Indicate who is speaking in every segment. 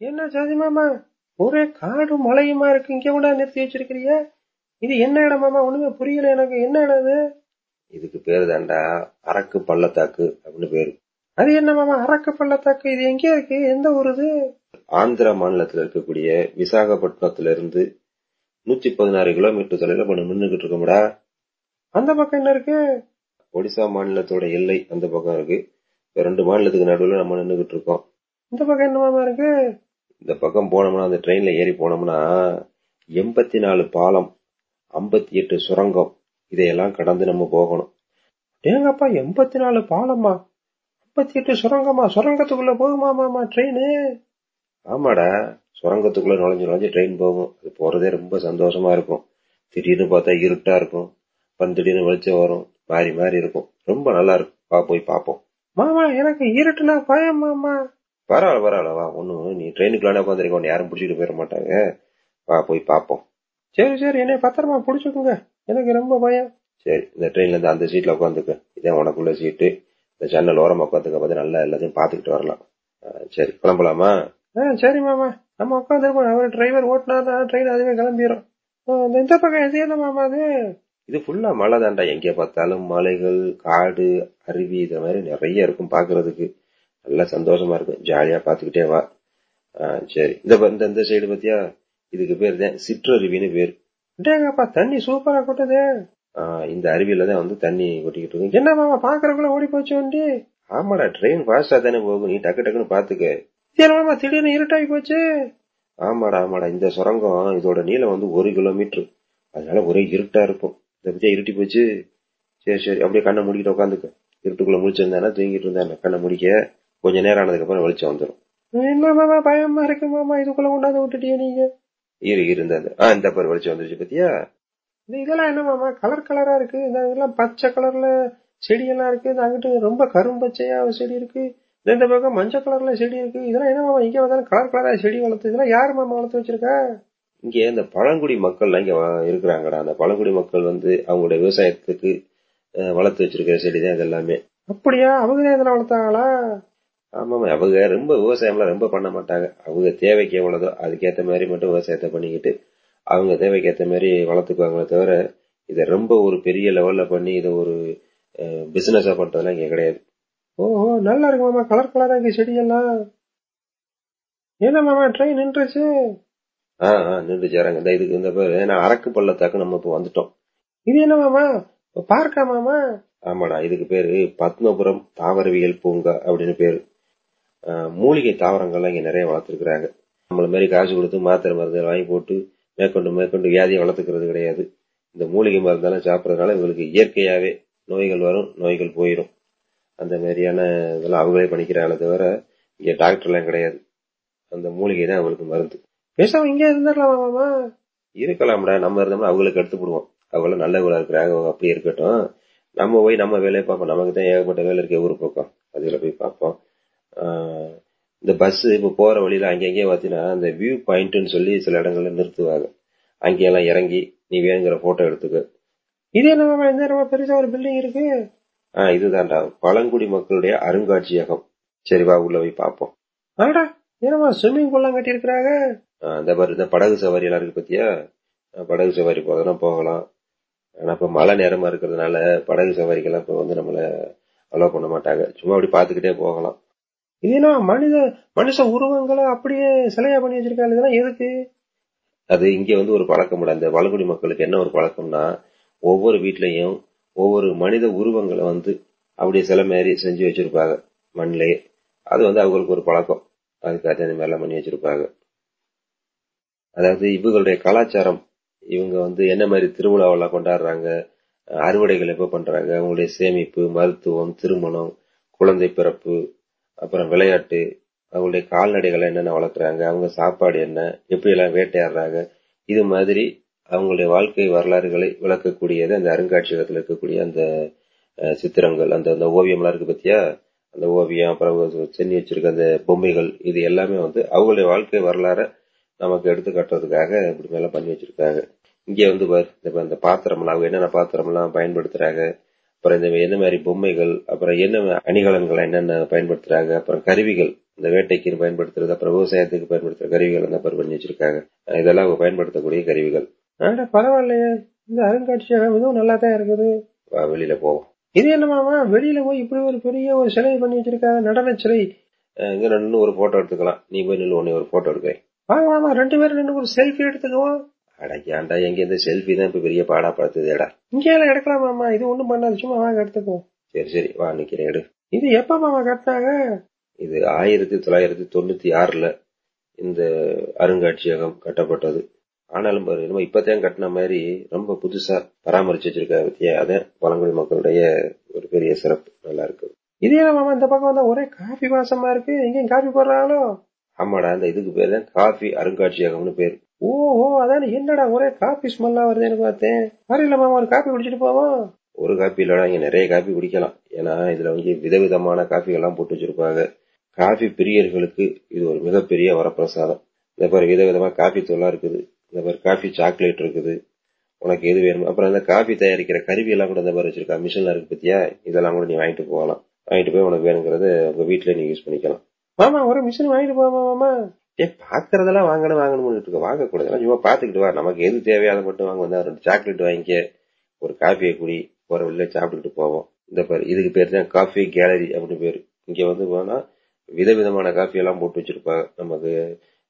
Speaker 1: என்ன ஜாதி மாமா? ஒரே காடும் மலையுமா இருக்கு? இங்க கூட நிறுத்தி வச்சிருக்கிறிய இது என்ன இடம் மாமா? ஒண்ணுமே புரியல எனக்கு. என்ன இடம் இது?
Speaker 2: இதுக்கு பேரு தாண்டா அரக்கு பள்ளத்தாக்கு அப்படின்னு பேரு.
Speaker 1: அது என்ன மாமா? அரக்க பள்ளத்தாக்கு? இது எங்க இருக்கு. எந்த ஊர் இது?
Speaker 2: ஆந்திர மாநிலத்துல இருக்கக்கூடிய விசாகப்பட்டினத்துல இருந்து நூத்தி பதினாறு கிலோமீட்டர் தொலைல பண்ண நின்றுகிட்டு இருக்கோம்டா.
Speaker 1: அந்த பக்கம் என்ன இருக்கு?
Speaker 2: ஒடிசா மாநிலத்தோட எல்லை அந்த பக்கம் இருக்கு. இப்ப ரெண்டு மாநிலத்துக்கு நடுவுல நம்ம நின்றுகிட்டு இருக்கோம்.
Speaker 1: இந்த பக்கம் என்ன மாமா இருக்கு?
Speaker 2: இந்த பக்கம் போனோம்னா அந்த ட்ரெயின்ல ஏறி போனோம்னா எண்பத்தி நாலு பாலம் ஐம்பத்தி எட்டு சுரங்கம் இதையெல்லாம் கடந்து நம்ம போகணும்.
Speaker 1: ஏங்கப்பா எண்பத்தி நாலு பாலம்மா ஐம்பத்தி எட்டு சுரங்கமா சுரங்கத்துக்குள்ள போகுமா ட்ரெயின்
Speaker 2: ஆமாடா சுரங்கத்துக்குள்ள நுழைஞ்சு நுழைஞ்சு ட்ரெயின் போகும். அது போறதே ரொம்ப சந்தோஷமா இருக்கும். திடீர்னு பார்த்தா இருட்டா இருக்கும். பன் திடீர்னு வெளிச்சம் வரும். மாறி மாறி இருக்கும். ரொம்ப நல்லா இருக்கும். வா போய் பார்ப்போம்.
Speaker 1: மாமா எனக்கு இருட்டுனா பயம் மாமா
Speaker 2: பரவாயில்ல பரவாயில்ல. வா நீ ட்ரெயினுக்குள்ளே உட்காந்துருக்க யாரும் பிடிச்சிட்டு போயிட மாட்டாங்க. வா போய் பார்ப்போம்
Speaker 1: சரி சரி. என்னை பத்திரமா பிடிச்சிக்கோங்க. எனக்கு ரொம்ப பயம்.
Speaker 2: சரி இந்த ட்ரெயின்ல இருந்து அந்த சீட்ல உட்காந்துக்க. இதான் உனக்குள்ள சீட்டு இந்த ஜன்னல் ஓரமா உட்காந்துக்க. பார்த்து நல்லா எல்லாத்தையும் பார்த்துக்கிட்டு வரலாம். ஆ, சரி. கிளம்பலாமா?
Speaker 1: ஆ சரி மாமா. நம்ம உட்காந்துருப்போம். அவர் டிரைவர் ஓட்டினா ட்ரெயின் அதுவே கிளம்பிடும் இந்த பக்கம் எது மாமா அது?
Speaker 2: இது ஃபுல்லா மழை தாண்டா எங்கே பார்த்தாலும் மலைகள் காடு அருவி இது மாதிரி நிறைய இருக்கும் பாக்குறதுக்கு நல்லா சந்தோஷமா இருக்கும். ஜாலியா பாத்துக்கிட்டே வா. ஆ, சரி. இந்த இந்த இந்த சைடு பத்தியா? இதுக்கு பேர் தான் சிற்றருவின்னு பேர்.
Speaker 1: டேங்கப்பா தண்ணி சூப்பரா கொட்டுது.
Speaker 2: இந்த அருவியில தான் வந்து தண்ணி கொட்டிக்கிட்டு இருக்கு
Speaker 1: என்ன மாமா பாக்குறதுக்குள்ள ஓடி போச்சு வண்டி?
Speaker 2: ஆமாடா ட்ரெயின் ஃபாஸ்டா தானே போகும். நீ டக்கு டக்குன்னு பாத்துக்க
Speaker 1: திடீர்னு இருட்டாகி போச்சு.
Speaker 2: ஆமாடா ஆமாடா. இந்த சுரங்கம் இதோட நீளம் வந்து ஒரு கிலோமீட்டர். அதனால ஒரே இருட்டா இருக்கும். இதை பத்தியா இருட்டி போச்சு? சரி சரி. அப்படியே கண்ணை மூடிக்கிட்டு உட்காந்துக்க. இருட்டுக்குள்ள முடிச்சிருந்தானா தூங்கிட்டு இருந்தானே? கண்ணை முடிக்க. கொஞ்ச நேரம் ஆனதுக்கு அப்புறம் வெளிச்சம் வந்துடும்
Speaker 1: என்ன மாமா பயமா இருக்கு மாமா? இதுக்குள்ள கொண்டாந்து விட்டுட்டீங்க நீங்க?
Speaker 2: இரு இருந்தா ஆ இந்த பாரு வெளிச்சம் வந்துருச்சு பத்தியா?
Speaker 1: இதெல்லாம் என்ன மாமா? கலர் கலரா இருக்கு. இதெல்லாம் பச்சை கலர்ல செடி எல்லாம் இருக்கு. அங்கிட்டு ரொம்ப கரும்பச்சையா செடி இருக்கு. இந்த பக்கம் மஞ்சள் கலர்ல செடி இருக்கு. இதெல்லாம் என்ன மாமா? இங்க வந்தாலும் கலர் கலரா செடி வளர்த்து இதெல்லாம் யாரு மாமா வளர்த்து வச்சிருக்கா?
Speaker 2: இங்க இந்த பழங்குடி மக்கள்லாம் இங்க இருக்கிறாங்கடா. அந்த பழங்குடி மக்கள் வந்து அவங்களுடைய விவசாயத்துக்கு வளர்த்து வச்சிருக்கிற செடி தான் இது எல்லாமே
Speaker 1: அப்படியா? அவங்க தான் இதெல்லாம் வளர்த்தாங்களா?
Speaker 2: ஆமாமா அவங்க ரொம்ப விவசாயம்லாம் ரொம்ப பண்ண மாட்டாங்க. அவங்க தேவைக்கு எவ்வளவுதோ அதுக்கேத்த மாதிரி மட்டும் விவசாயத்தை பண்ணிக்கிட்டு அவங்க தேவைக்கு ஏத்த மாதிரி வளர்த்துக்குவாங்களே தவிர இதை ரொம்ப ஒரு பெரிய லெவல்ல பண்ணி இதை ஒரு பிசினஸா பண்றதுலாம் இங்க கிடையாது.
Speaker 1: ஓஹோ நல்லா இருக்கு மாமா. கலர் கலரா இருக்கு செடி எல்லாம் என்ன மாமா ட்ரெயின் நின்றுச்சு?
Speaker 2: ஆஹ் ஆஹ் நின்று சேராங்க இந்த இதுக்கு இந்த பேரு ஏன்னா அரக்கு பள்ளத்தாக்கு நம்ம இப்போ வந்துட்டோம்.
Speaker 1: இது என்ன மாமா? பார்க்கா மாமா?
Speaker 2: ஆமாடா இதுக்கு பேரு பத்மபுரம் தாவரவியல் பூங்கா அப்படின்னு பேரு. மூலிகை தாவரங்கள்லாம் இங்க நிறைய வளர்த்துருக்குறாங்க. நம்மள மாதிரி காசு கொடுத்து மாத்திரை மருந்து வாங்கி போட்டு மேற்கொண்டு மேற்கொண்டு வியாதியை வளர்த்துக்கிறது கிடையாது. இந்த மூலிகை மருந்தெல்லாம் சாப்பிட்றதுனால இவங்களுக்கு இயற்கையாவே நோய்கள் வரும் நோய்கள் போயிடும் அந்த மாதிரியான இதெல்லாம் அவங்களே பண்ணிக்கிறாங்களே தவிர இங்க டாக்டர்லாம் கிடையாது. அந்த மூலிகை தான் அவங்களுக்கு மருந்து.
Speaker 1: பேசாம இங்கே இருந்துடலாமா
Speaker 2: இருக்கலாம்டா. நம்ம இருந்தோம்னா அவங்களுக்கு எடுத்து போடுவோம். அவங்கள நல்லவங்களா இருக்கிறாங்க அவங்க அப்படியே இருக்கட்டும். நம்ம போய் நம்ம வேலையை பார்ப்போம். நமக்கு தான் ஏகப்பட்ட வேலை இருக்கு ஒரு பக்கம். அதுல போய் பார்ப்போம். இந்த பஸ் இப்ப போற வழியில அங்கங்கே பாத்தீங்கன்னா அந்த வியூ பாயிண்ட்னு சொல்லி சில இடங்கள்ல நிறுத்துவாங்க. அங்கெல்லாம் இறங்கி நீ வேணுங்கிற போட்டோ எடுத்துக்க.
Speaker 1: இது என்ன இந்த நேரமா பெருசா ஒரு பில்டிங் இருக்கு?
Speaker 2: ஆஹ் இதுதான்டா. பழங்குடி மக்களுடைய அருங்காட்சியகம். சரிவா உள்ள போய் பார்ப்போம்.
Speaker 1: ஆடா என்னமா ஸ்விம்மிங் பூல்லாம் கட்டி இருக்கிறாங்க
Speaker 2: இந்த மாதிரி இந்த படகு சவாரி எல்லாம் இருக்கு பத்தியா? படகு சவாரி போகிறதுனா போகலாம். ஆனா இப்ப மழை நேரமா இருக்கிறதுனால படகு சவாரிக்கெல்லாம் இப்ப வந்து நம்மள அலோவ் பண்ண மாட்டாங்க. சும்மா அப்படி பாத்துக்கிட்டே போகலாம்.
Speaker 1: இதுனா மனித மனுஷ உருவங்களை அப்படியே சிலையா பண்ணி வச்சிருக்காங்க? இதெல்லாம் எதுக்கு?
Speaker 2: அது இங்க வந்து ஒரு பழக்கம் இந்த பழங்குடி மக்களுக்கு என்ன ஒரு பழக்கம்னா ஒவ்வொரு வீட்லயும் ஒவ்வொரு மனித உருவங்களை வந்து அப்படியே சிலை மாதிரி செஞ்சு வச்சிருப்பாங்க மண்ணிலேயே. அது வந்து அவங்களுக்கு ஒரு பழக்கம். அதுக்காக இந்த மாதிரிலாம் பண்ணி வச்சிருப்பாங்க. அதாவது இவங்களுடைய கலாச்சாரம் இவங்க வந்து என்ன மாதிரி திருவிழாவெல்லாம் கொண்டாடுறாங்க அறுவடைகள் எப்ப பண்றாங்க அவங்களுடைய சேமிப்பு மருத்துவம் திருமணம் குழந்தை பிறப்பு அப்புறம் விளையாட்டு அவங்களுடைய கால்நடைகளை என்னென்ன வளர்க்குறாங்க அவங்க சாப்பாடு என்ன எப்படி எல்லாம் வேட்டையாடுறாங்க இது மாதிரி அவங்களுடைய வாழ்க்கை வரலாறுகளை விளக்கக்கூடியது அந்த அருங்காட்சியகத்தில் இருக்கக்கூடிய அந்த சித்திரங்கள் அந்த அந்த ஓவியம்லாம் இருக்கு பத்தியா? அந்த ஓவியம் அப்புறம் சென்னி வச்சிருக்க அந்த பொம்மைகள் இது எல்லாமே வந்து அவங்களுடைய வாழ்க்கை வரலாறை நமக்கு எடுத்து காட்டுறதுக்காக இப்படி மேல பண்ணி வச்சிருக்காங்க. இங்கே வந்து பாரு இந்த பாத்திரம்லாம் அவங்க என்னென்ன பாத்திரம்லாம் பயன்படுத்துறாங்க அப்புறம் இந்த என்ன மாதிரி பொம்மைகள் அப்புறம் என்ன அணிகலன்கள் என்னென்ன பயன்படுத்துறாங்க அப்புறம் கருவிகள் இந்த வேட்டைக்கு பயன்படுத்துறது அப்புறம் விவசாயத்துக்கு பயன்படுத்துற கருவிகள் அந்த மாதிரி பண்ணி வச்சிருக்காங்க. இதெல்லாம் அவங்க பயன்படுத்தக்கூடிய கருவிகள்.
Speaker 1: ஆனா பரவாயில்லையே. இந்த அருங்காட்சியகம் இதுவும் நல்லா தான் இருக்குது.
Speaker 2: வெளியில போவோம்.
Speaker 1: இது என்னமாமா வெளியில போய் இப்படி ஒரு பெரிய ஒரு சிலை பண்ணி வச்சிருக்காங்க. நடன சிலை.
Speaker 2: இங்க நின்று ஒரு போட்டோ எடுத்துக்கலாம். நீ போய் நின்று உன்னை ஒரு போட்டோ எடுக்கிறேன்.
Speaker 1: வாங்க ரெண்டு பேரும் நின்று ஒரு செல்ஃபி எடுத்துக்குவோம்.
Speaker 2: அட எங்க இந்த செல்ஃபி தான் இப்ப பெரிய பாடா படுத்துதேடா?
Speaker 1: இங்கே எல்லாம் எடுக்கலாமா இது ஒண்ணும் பண்ணாது சும்மா வாங்க எடுத்துக்குவோம்.
Speaker 2: சரி சரி வா நிக்கிறேன் எடு.
Speaker 1: இது எப்ப மாமா கட்டினாங்க
Speaker 2: இது ஆயிரத்தி தொள்ளாயிரத்தி தொண்ணூத்தி ஆறுல இந்த அருங்காட்சியகம் கட்டப்பட்டது. ஆனாலும் பாரு நம்ம இப்பதான் கட்டின மாதிரி ரொம்ப புதுசா பராமரிச்சு வச்சிருக்காரு பத்தியா அதான் பழங்குடி மக்களுடைய ஒரு பெரிய சிறப்பு. நல்லா இருக்கு.
Speaker 1: இதே மாமா இந்த பக்கம் வந்தா ஒரே காஃபி வாசமா இருக்கு? எங்கேயும் காஃபி போடுறாங்களோ?
Speaker 2: ஆமாடா அந்த இதுக்கு பேர் தான் காஃபி அருங்காட்சியகம்னு பேர்.
Speaker 1: ஓ ஓ அதானே என்னடா ஒரே காஃபி ஸ்மெல்லா வருதுன்னு பார்த்தேன். வரையில மாமா ஒரு காஃபி குடிச்சிட்டு போவோம்.
Speaker 2: ஒரு காப்பி இல்லடா இங்க நிறைய காப்பி குடிக்கலாம். ஏன்னா இதுல வந்து விதவிதமான காஃபிகள்லாம் போட்டு வச்சிருப்பாங்க. காஃபி பிரியர்களுக்கு இது ஒரு மிகப்பெரிய வரப்பிரசாதம். இந்த மாதிரி விதவிதமா காஃபி தூள்லாம் இருக்குது. இந்த மாதிரி காஃபி சாக்லேட் இருக்குது. உனக்கு எது வேணும். அப்புறம் அந்த காஃபி தயாரிக்கிற கருவி எல்லாம் கூட இந்த மாதிரி வச்சிருக்கா. மிஷின்ல இருக்கு பத்தியா? இதெல்லாம் கூட நீ வாங்கிட்டு போகலாம். வாங்கிட்டு போய் உனக்கு வேணுங்கிறத உங்க வீட்டுல நீ யூஸ் பண்ணிக்கலாம்.
Speaker 1: மாமா ஒரு மிஷின் வாங்கிட்டு போவோமா மாமா?
Speaker 2: ஏ பாக்குறதெல்லாம் வாங்கணும் வாங்கணும்னு இருக்கு. வாங்க கூடாது சும்மா பாத்துக்கிட்டு வா. நமக்கு எது தேவையோ அதை மட்டும் வாங்க. வந்தா ரெண்டு சாக்லேட் வாங்கிக்க. ஒரு காஃபியை குடி. போற வெளில சாப்பிட்டுட்டு போவோம். இந்த பேர் இதுக்கு பேர் தான் காஃபி கேலரி அப்படின்னு பேரு. இங்க வந்து போனா விதவிதமான காஃபி எல்லாம் போட்டு வச்சிருப்பாங்க. நமக்கு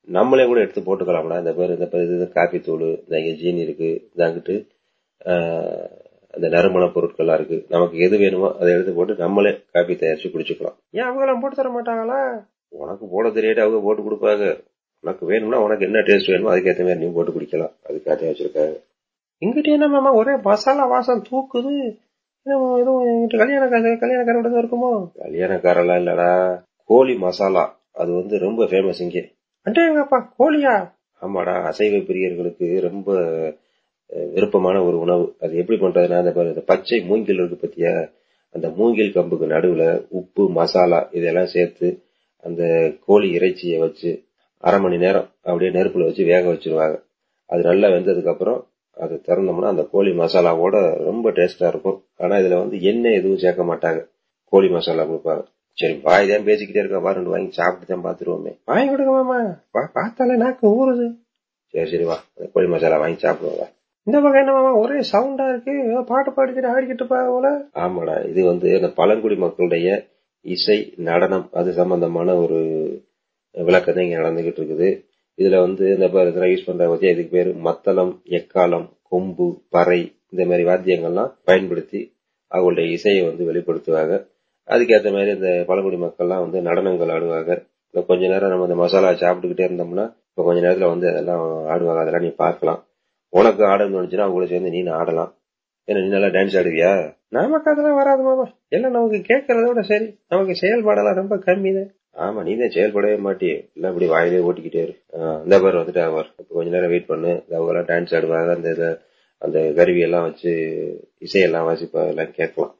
Speaker 2: நம்மளே கூட எடுத்து போட்டுக்கலாம்னா இந்த பேர் இந்த பேர் இது காஃபி தூள். இந்த இங்க ஜீனி இருக்கு. இதாங்கிட்டு அந்த நறுமண பொருட்கள்லாம் இருக்கு. நமக்கு எது வேணுமோ அதை எடுத்து போட்டு நம்மளே காஃபி தயாரிச்சு குடிச்சுக்கலாம்.
Speaker 1: ஏன் அவங்களாம் போட்டு தர மாட்டாங்களா?
Speaker 2: உனக்கு போட தெரியாட்டு அவங்க போட்டு கொடுப்பாங்க. உனக்கு வேணும்னா உனக்கு என்ன டேஸ்ட் வேணுமோ அதுக்கேற்ற மாதிரி நீ போட்டு குடிக்கலாம். அதுக்காக வச்சிருக்காங்க.
Speaker 1: இங்கிட்ட என்ன மாமா ஒரே மசாலா வாசம் தூக்குது. என்ன மாமா, எதுவும் எங்கிட்ட கல்யாண கல்யாணக்காரோட இருக்குமோ?
Speaker 2: கல்யாணக்காரெல்லாம் இல்லடா. கோழி மசாலா. அது வந்து ரொம்ப ஃபேமஸ் இங்கே.
Speaker 1: எங்கப்பா கோழியா?
Speaker 2: ஆமாடா. அசைவ பிரியர்களுக்கு ரொம்ப விருப்பமான ஒரு உணவு. அது எப்படி பண்றதுன்னா அந்த பச்சை மூங்கில் இருக்கு பத்தியா? அந்த மூங்கில் கம்புக்கு நடுவுல உப்பு மசாலா இதெல்லாம் சேர்த்து அந்த கோழி இறைச்சியை வச்சு அரை மணி நேரம் அப்படியே நெருப்புல வச்சு வேக வச்சிருவாங்க. அது நல்லா வெந்ததுக்கு அப்புறம் அது திறந்தோம்னா அந்த கோழி மசாலாவோட ரொம்ப டேஸ்டா இருக்கும். ஆனா இதுல வந்து எண்ணெய் எதுவும் சேர்க்க மாட்டாங்க. கோழி மசாலா கொடுப்பாங்க. சரி பாய் தான் பேசிக்கிட்டே இருக்கா வா ரெண்டு வாங்கி சாப்பிட்டு தான் பாத்துருவோமே
Speaker 1: வாங்கி கொடுங்க மாமா. வா பார்த்தாலே நாக்கு ஊறுது.
Speaker 2: சரி சரி வா. கோழி மசாலா வாங்கி சாப்பிடுவோம் வா.
Speaker 1: இந்த பக்கம் என்ன மாமா ஒரே சவுண்டா இருக்கு. ஏதோ பாட்டு பாடிக்கிட்டு ஆடிக்கிட்டு போல.
Speaker 2: ஆமாடா இது வந்து அந்த பழங்குடி மக்களுடைய இசை நடனம் அது சம்பந்தமான ஒரு விளக்கம் இங்கே இங்க நடந்துகிட்டு இருக்குது இதுல வந்து இந்த இதெல்லாம் யூஸ் பண்ற வாத்தியம் இதுக்கு பேரு மத்தளம் எக்காலம் கொம்பு பறை இந்த மாதிரி வாத்தியங்கள்லாம் பயன்படுத்தி அவங்களுடைய இசையை வந்து வெளிப்படுத்துவாங்க. அதுக்கேற்ற மாதிரி இந்த பழங்குடி மக்கள்லாம் வந்து நடனங்கள் ஆடுவாங்க. இப்ப கொஞ்ச நேரம் நம்ம இந்த மசாலா சாப்பிட்டுக்கிட்டே இருந்தோம்னா இப்ப கொஞ்ச நேரத்துல வந்து அதெல்லாம் ஆடுவாங்க. அதெல்லாம் நீ பார்க்கலாம். உனக்கு ஆடணும்னு நினைச்சுன்னா அவங்கள சேர்ந்து நீ ஆடலாம். என்ன நீ நல்லா டான்ஸ் ஆடுவியா
Speaker 1: நமக்கு அதெல்லாம் வராது மாமா. எல்லாம் நமக்கு கேட்கறத விட சரி. நமக்கு செயல்பாடெல்லாம் ரொம்ப கம்மி தான்
Speaker 2: ஆமா நீ தான் செயல்படவே மாட்டியே. எல்லாம் இப்படி வாயிலே ஓட்டிக்கிட்டே இரு. இந்த பேர் வந்துட்டு அவர் கொஞ்ச நேரம் வெயிட் பண்ணு. அவங்க எல்லாம் டான்ஸ் ஆடுவாங்க அந்த இதை அந்த கருவி எல்லாம் வச்சு இசையெல்லாம் வாசிப்பா எல்லாம் கேட்கலாம்.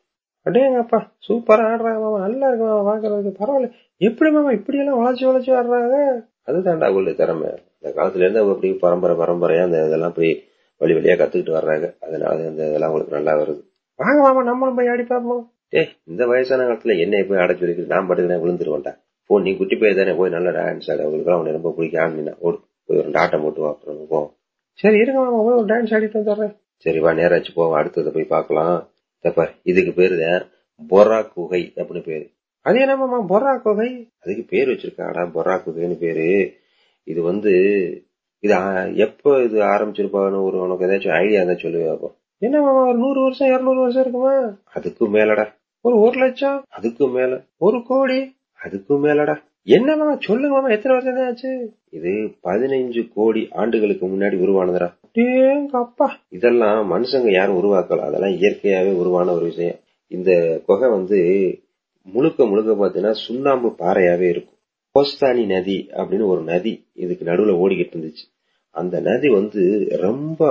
Speaker 1: அடேங்கப்பா சூப்பரா ஆடுறாங்க மாமா. நல்லா இருக்கு மாமா பாக்குறதுக்கு பரவாயில்ல. எப்படி மாமா இப்படி எல்லாம் வளைச்சு வளைச்சு ஆடுறாங்க?
Speaker 2: அதுதான்டா அவங்களுடைய திறமை. அந்த காலத்துல இருந்து அவங்க அப்படி பரம்பரை பரம்பரையா அந்த இதெல்லாம் அப்படி வழி வழியா கத்துக்கிட்டு வர்றாங்க. அதனால அந்த இதெல்லாம் அவங்களுக்கு நல்லா வருது.
Speaker 1: வாங்க மாமா நம்மளும் போய் ஆடி பார்ப்போம்.
Speaker 2: ஏய் இந்த வயசான காலத்துல என்னைய போய் ஆட சொல்லி நான் பாட்டுக்கு விழுந்துருவேன்டா. போ நீ குட்டி போய் தானே போய் நல்லா டான்ஸ் ஆடு. அவங்களுக்கு அவனை ரொம்ப பிடிக்க ஆடினா ஓடு. போய் ஒரு ஆட்டம் போட்டு அப்புறம் போ.
Speaker 1: சரி இருங்க மாமா போய் ஒரு டான்ஸ் ஆடிட்டு வந்துடுறேன்
Speaker 2: சரி வா நேராச்சு போவோம் அடுத்ததை போய் பார்க்கலாம். இதோ பாரு இதுக்கு பேரு பொரா குகை அப்படின்னு பேரு.
Speaker 1: அது என்ன மாமா பொறா குகை?
Speaker 2: அதுக்கு பேர் வச்சிருக்காடா பொரா குகைன்னு பேரு. இது வந்து இது எப்போ இது ஆரம்பிச்சிருப்பாங்கன்னு ஒரு உனக்கு ஏதாச்சும் ஐடியா இருந்தா சொல்லுவே அப்போ.
Speaker 1: என்ன மாமா ஒரு நூறு வருஷம் இருநூறு வருஷம் இருக்குமா?
Speaker 2: அதுக்கும் மேலடா.
Speaker 1: ஒரு ஒரு லட்சம்?
Speaker 2: அதுக்கும் மேல.
Speaker 1: ஒரு கோடி?
Speaker 2: அதுக்கும் மேலடா.
Speaker 1: என்ன மாமா சொல்லுங்க மாமா எத்தனை வருஷம் தான் ஆச்சு?
Speaker 2: இது பதினைஞ்சு கோடி ஆண்டுகளுக்கு முன்னாடி உருவானதுடா.
Speaker 1: அப்பா.
Speaker 2: இதெல்லாம் மனுஷங்க யாரும் உருவாக்கல. அதெல்லாம் இயற்கையாவே உருவான ஒரு விஷயம். இந்த குகை வந்து முழுக்க முழுக்க பாத்தீங்கன்னா சுண்ணாம்பு பாறையாவே இருக்கும். கோஸ்தானி நதி அப்படின்னு ஒரு நதி இதுக்கு நடுவுல ஓடிக்கிட்டு இருந்துச்சு. அந்த நதி வந்து ரொம்ப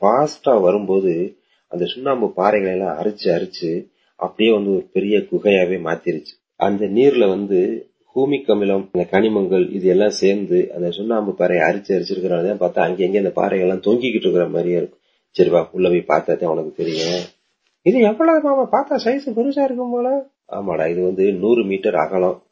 Speaker 2: ஃபாஸ்டா வரும்போது அந்த சுண்ணாம்பு பாறைகளை எல்லாம் அரிச்சு அரிச்சு அப்படியே வந்து ஒரு பெரிய குகையாவே மாத்திருச்சு. அந்த நீர்ல வந்து ஹூமிக் அமிலம் இந்த கனிமங்கள் இது எல்லாம் சேர்ந்து அந்த சுண்ணாம்பு பாறையை அரிச்சு அரிச்சிருக்கிறதான் பார்த்தா அங்கங்க அந்த பாறைகள்லாம் தொங்கிக்கிட்டு இருக்கிற மாதிரியே இருக்கும். சரிவா உள்ள போய் பார்த்தாதான் உனக்கு தெரியும்.
Speaker 1: இது எவ்வளவு மாமா பார்த்தா சைஸ் பெருசா இருக்கும் போல.
Speaker 2: ஆமாடா இது வந்து நூறு மீட்டர் அகலம்.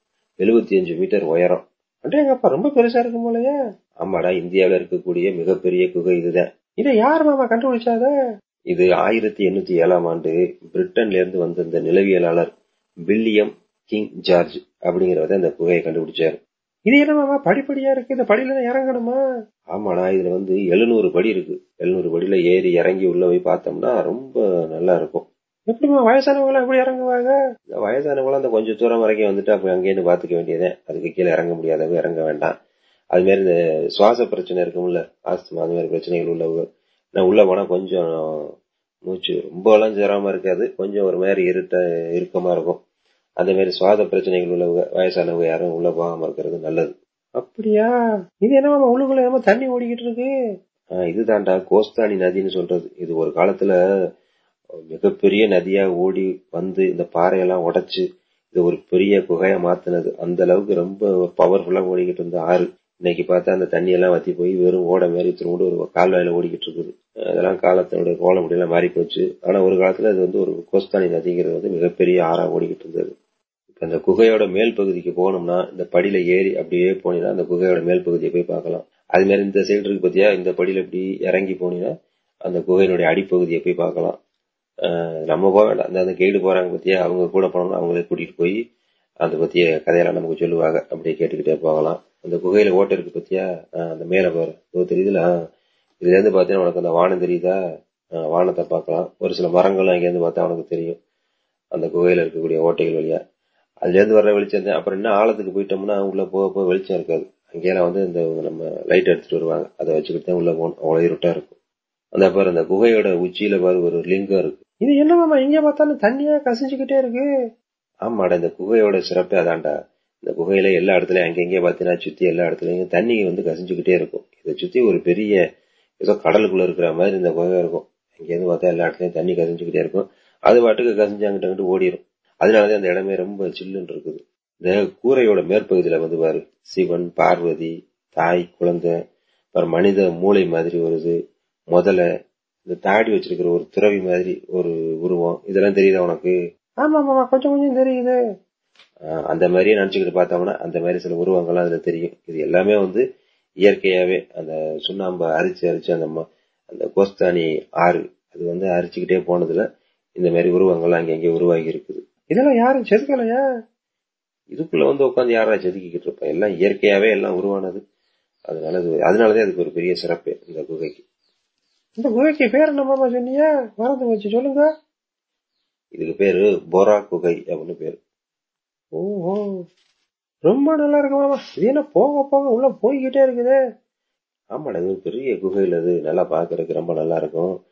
Speaker 2: எழுபத்தி அஞ்சு மீட்டர் உயரம்.
Speaker 1: அடேங்கப்பா ரொம்ப பெருசா இருக்கும் போலயே.
Speaker 2: ஆமாடா இந்தியாவில் இருக்கக்கூடிய மிகப்பெரிய குகை இதுதான்.
Speaker 1: இதை யார் மாமா கண்டுபிடிச்சாத?
Speaker 2: இது ஆயிரத்தி எண்ணூத்தி ஏழாம் ஆண்டு பிரிட்டன்ல இருந்து வந்த இந்த நிலவியலாளர் வில்லியம் கிங் ஜார்ஜ் அப்படிங்கிறத இந்த குகையை கண்டுபிடிச்சாரு.
Speaker 1: இது என்ன மாமா படிப்படியா இருக்கு? இந்த படியில தான் இறங்கணுமா?
Speaker 2: ஆமாடா இதுல வந்து எழுநூறு படி இருக்கு. எழுநூறு படியில ஏறி இறங்கி உள்ள போய் பார்த்தோம்னா ரொம்ப நல்லா இருக்கும்.
Speaker 1: எப்படிமா வயசானவங்க எல்லாம் எப்படி இறங்குவாங்க
Speaker 2: வயசானவங்களும் அந்த கொஞ்சம் தூரம் வரைக்கும் வந்துட்டு அப்ப அங்கேயிருந்து பாத்துக்க வேண்டியதே அதுக்கு கீழே இறங்க முடியாதவங்க இறங்க வேண்டாம். அது மாதிரி இந்த சுவாச பிரச்சனை இருக்கும்ல ஆஸ்துமா அது மாதிரி பிரச்சனைகள் உள்ளவங்க. நான் உள்ள போனா கொஞ்சம் மூச்சு ரொம்ப எல்லாம் சிரமமா இருக்காது. கொஞ்சம் ஒரு மாதிரி இருட்ட இறுக்கமா இருக்கும். அந்த மாதிரி சுவாச பிரச்சனைகள் உள்ளவங்க வயசானவங்க யாரும் உள்ள போகாம இருக்கிறது நல்லது.
Speaker 1: அப்படியா? இது என்ன உள்ளுக்குள்ள என்னமோ தண்ணி ஓடிக்கிட்டு இருக்கு?
Speaker 2: இதுதான்டா கோஸ்தானி நதின்னு சொல்றது. இது ஒரு காலத்துல மிகப்பெரிய நதியா ஓடி வந்து இந்த பாறையெல்லாம் உடைச்சு இது ஒரு பெரிய குகையா மாத்தினது. அந்த அளவுக்கு ரொம்ப பவர்ஃபுல்லா ஓடிக்கிட்டு இருந்த ஆறு. இன்னைக்கு பார்த்தா அந்த தண்ணி எல்லாம் வத்தி போய் வெறும் ஓட மாதிரி திரும்ப ஒரு கால்வாயில ஓடிக்கிட்டு இருக்குது. அதெல்லாம் காலத்தோட கோலம் முடியெல்லாம் மாறி போச்சு ஆனா ஒரு காலத்துல அது வந்து ஒரு கோஸ்தானி நதிங்கிறது வந்து மிகப்பெரிய ஆறா ஓடிக்கிட்டு இருந்தது. இப்ப அந்த குகையோட மேல் பகுதிக்கு போனோம்னா இந்த படியில ஏறி அப்படியே போனீங்கன்னா அந்த குகையோட மேல் பகுதியை போய் பார்க்கலாம். அது மாதிரி இந்த சைடு இருக்கு பத்தியா? இந்த படியில இப்படி இறங்கி போனீங்கன்னா அந்த குகையினுடைய அடிப்பகுதியை போய் பார்க்கலாம். நம்ம போக வேண்டாம். அந்த கைடு போறாங்க பத்தியா அவங்க கூட போனோம்னா அவங்களே கூட்டிட்டு போய் அதை பத்திய கதையெல்லாம் நமக்கு சொல்லுவாங்க. அப்படியே கேட்டுக்கிட்டே போகலாம். அந்த குகையில ஓட்டை இருக்கு பத்தியா அந்த மேல பாரு. இப்போ தெரியுதுல? இதுல இருந்து பாத்தீங்கன்னா உனக்கு அந்த வானம் தெரியுதா? வானத்தை பார்க்கலாம். ஒரு சில மரங்களும் அங்க இருந்து பார்த்தா உனக்கு தெரியும். அந்த குகையில இருக்கக்கூடிய ஓட்டைகள் வழியா. அதுல இருந்து வர்ற வெளிச்சம் தான். அப்புறம் என்ன ஆழத்துக்கு போயிட்டோம்னா உள்ள போக போக வெளிச்சம் இருக்காது. அங்கேயெல்லாம் வந்து இந்த நம்ம லைட் எடுத்துட்டு வருவாங்க. அதை வச்சுக்கிட்டு தான் உள்ள போகணும். அவ்வளவு இருட்டா இருக்கும். அந்த பாரு அந்த குகையோட உச்சியில பாரு ஒரு லிங்கம் இருக்கு.
Speaker 1: இது என்ன மாமா எங்க பார்த்தாலும் தண்ணியா கசிஞ்சுக்கிட்டே இருக்கு?
Speaker 2: ஆமாடா இந்த குகையோட சிறப்பே அதான்டா. இந்த குகையில எல்லா இடத்துலயும் அங்கங்கே பாத்தீங்கன்னா சுத்தி எல்லா இடத்துலயும் தண்ணி வந்து கசிஞ்சுக்கிட்டே இருக்கும். இதை சுத்தி ஒரு பெரிய ஏதோ கடலுக்குள்ள இருக்கிற மாதிரி இந்த குகை இருக்கும். அங்கேருந்து பார்த்தா எல்லா இடத்துலயும் தண்ணி கசிஞ்சுக்கிட்டே இருக்கும். அது பாட்டுக்கு கசிஞ்சு அங்கிட்ட அங்கிட்டு ஓடிடும் அதனாலதான் அந்த இடமே ரொம்ப சில்லுன்னு இருக்குது. இந்த கூரையோட மேற்பகுதியில வந்து பாரு சிவன் பார்வதி தாய் குழந்தை அப்புறம் மனித மூளை மாதிரி ஒரு இது முதல்ல இந்த தாடி வச்சிருக்கிற ஒரு துறவி மாதிரி ஒரு உருவம். இதெல்லாம் தெரியுதா உனக்கு?
Speaker 1: ஆமா மாமா கொஞ்சம் கொஞ்சம் தெரியுது.
Speaker 2: அந்த மாதிரியே நினைச்சுக்கிட்டு பார்த்தோம்னா அந்த மாதிரி சில உருவங்கள்லாம் அதுல தெரியும். இது எல்லாமே வந்து இயற்கையாவே அந்த சுண்ணாம்பை அரிச்சு அரிச்சு அந்த அந்த கோஸ்தானி ஆறு அது வந்து அரிச்சுக்கிட்டே போனதுல இந்த மாதிரி உருவங்கள்லாம் அங்கங்கே உருவாகி இருக்குது.
Speaker 1: இதெல்லாம் யாரும் செதுக்கலையா?
Speaker 2: இதுக்குள்ள வந்து உட்காந்து யாரா செதுக்கிக்கிட்டு இருப்பா? எல்லாம் இயற்கையாவே எல்லாம் உருவானது. அதனால அது அதனாலதான் அதுக்கு ஒரு பெரிய சிறப்பு இந்த குகைக்கு.
Speaker 1: இந்த குகைக்கு பேர் என்ன மாமா சொன்னீங்க? மறந்து போச்சு. சொல்லுங்க.
Speaker 2: இதுக்கு பேரு போரா குகை அப்படின்னு பேரு.
Speaker 1: ஓஹோ. ரொம்ப நல்லா இருக்கு மாமா. இது என்ன போக போக உள்ள போய்கிட்டே இருக்குது.
Speaker 2: ஆமாடா இது பெரிய குகையில் அது. நல்லா பாக்குறதுக்கு ரொம்ப நல்லா இருக்கும்.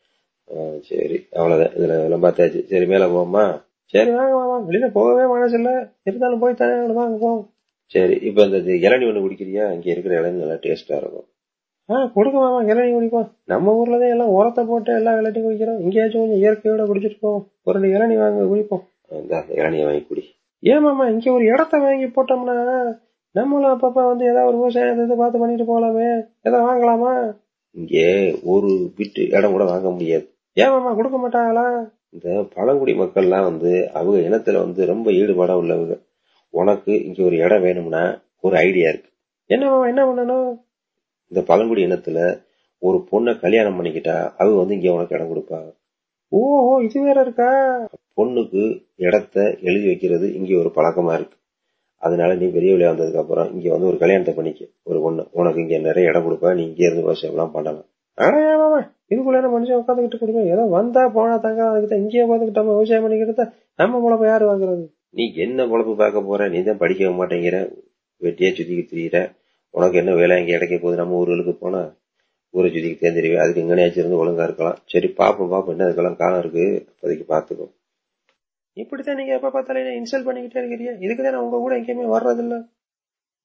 Speaker 2: சரி அவ்வளவுதான். இதுல எல்லாம் பார்த்தாச்சு. சரி மேல போவோமா?
Speaker 1: சரி வாங்க மாமா. வெளியில போகவே மனசு இல்ல இருந்தாலும் போய் தானே. வாங்க போவோம்.
Speaker 2: சரி இப்ப இந்த இளநி ஒண்ணு குடிக்கிறியா? இங்க இருக்கிற இளநி நல்லா டேஸ்டா இருக்கும்.
Speaker 1: ஆ கொடுங்க மாமா இளநீ குடிப்போம். நம்ம ஊர்ல தான் எல்லாம் உரத்தை போட்டு எல்லா இளநீ குடிக்கிறோம். இங்கேயாச்சும் கொஞ்சம் இயற்கையோட குடிச்சிட்டு போவோம். ஒரு ரெண்டு இளநீ வாங்க குடிப்போம்.
Speaker 2: இந்த இளநியை வாங்கி குடி.
Speaker 1: ஏன் மாமா இங்க ஒரு இடத்த வாங்கி போட்டோம்னா நம்மளும் அப்பப்ப வந்து ஏதாவது ஒரு விவசாயம் இதை பார்த்து பண்ணிட்டு போகலாமே ஏதாவது வாங்கலாமா?
Speaker 2: இங்கே ஒரு பிட்டு இடம் கூட வாங்க முடியாது.
Speaker 1: ஏன் மாமா கொடுக்க மாட்டாங்களா?
Speaker 2: இந்த பழங்குடி மக்கள்லாம் வந்து அவங்க இனத்துல வந்து ரொம்ப ஈடுபாடா உள்ளவங்க. உனக்கு இங்க ஒரு இடம் வேணும்னா ஒரு ஐடியா இருக்கு.
Speaker 1: என்ன மாமா என்ன பண்ணணும்?
Speaker 2: இந்த பழங்குடி இனத்துல ஒரு பொண்ணை கல்யாணம் பண்ணிக்கிட்டா அவங்க வந்து இங்க உனக்கு இடம் கொடுப்பாங்க
Speaker 1: ஓஹோ இது வேற இருக்கா?
Speaker 2: பொண்ணுக்கு இடத்த எழுதி வைக்கிறது இங்க ஒரு பழக்கமா இருக்கு. அதனால நீ பெரிய வெளியே வந்ததுக்கு அப்புறம் இங்க வந்து ஒரு கல்யாணத்தை பண்ணிக்க ஒரு பொண்ணு. உனக்கு இங்க நிறைய இடம் கொடுப்பா நீ இங்க இருந்து விவசாயம் பண்ணலாம்.
Speaker 1: ஆனா இதுக்குள்ள மனுஷன் உட்காந்துக்கிட்டு கொடுங்க ஏதோ வந்தா போனா தங்க அதுக்கிட்ட இங்கேயே உட்காந்துக்கிட்டு நம்ம விவசாயம் பண்ணிக்கிட்டு நம்ம பொழப்ப யாரு வாங்குறது?
Speaker 2: நீ என்ன பொழப்பு பார்க்க போற? நீ தான் படிக்க மாட்டேங்கிற. வெட்டியா சுத்திக்கிட்டு திரியிற. உனக்கு என்ன வேலை இங்கே கிடைக்க போகுது? நம்ம ஊர்களுக்கு போனா ஊரை சுத்திக்கு தேர்ந்தெறிவே அதுக்கு எங்கனையாச்சும் இருந்து ஒழுங்கா இருக்கலாம். சரி பாப்போம் பாப்போம் என்ன அதுக்கெல்லாம் காலம் இருக்கு? அப்போதைக்கு பாத்துக்கோ
Speaker 1: இப்படித்தான் நீங்க எப்ப பார்த்தாலும் இன்சல்ட் பண்ணிக்கிட்டே இருக்கிறீங்க? இதுக்குதான் உங்க கூட எங்கேயுமே வர்றதில்ல.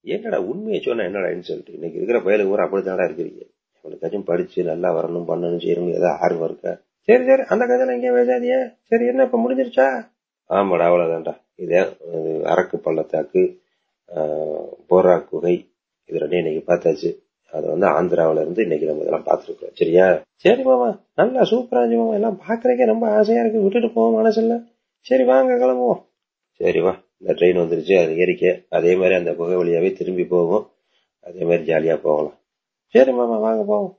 Speaker 2: என்னடா உண்மையை சொன்னா என்னடா சொல்லிட்டு இன்னைக்கு இருக்கிற பயலுக்கு கூட அப்படித்தான்டா இருக்கிறீங்க. அவனுக்காச்சும் படிச்சு நல்லா வரணும் பண்ணணும் செய்யணும். ஏதாவது ஆர்வம் இருக்கா
Speaker 1: சரி சரி. அந்த கதையில எங்கேயும் பேசாதியே சரி என்ன இப்ப முடிஞ்சிருச்சா?
Speaker 2: ஆமாடா அவ்வளவுதான்டா. இதே அரக்கு பள்ளத்தாக்கு போரா குகை இது ரெண்டையும் இன்னைக்கு பார்த்தாச்சு. அது வந்து ஆந்திராவில இருந்து இன்னைக்கு நம்ம இதெல்லாம் பார்த்துருக்கோம். சரியா? சரி மாமா நல்லா சூப்பரா இருந்துச்சு மாமா. எல்லாம் பாக்குறதுக்கே ரொம்ப ஆசையா இருக்கு. விட்டுட்டு போவோம் மனசுல சரி வாங்க கிளம்புவோம். சரி வா. இந்த ட்ரெயின் வந்துருச்சு. அது ஏறிக்க. அதே மாதிரி அந்த புகை வழியாவே திரும்பி போகும் அதே மாதிரி ஜாலியா போகலாம். சரி மாமா வாங்க போவோம்.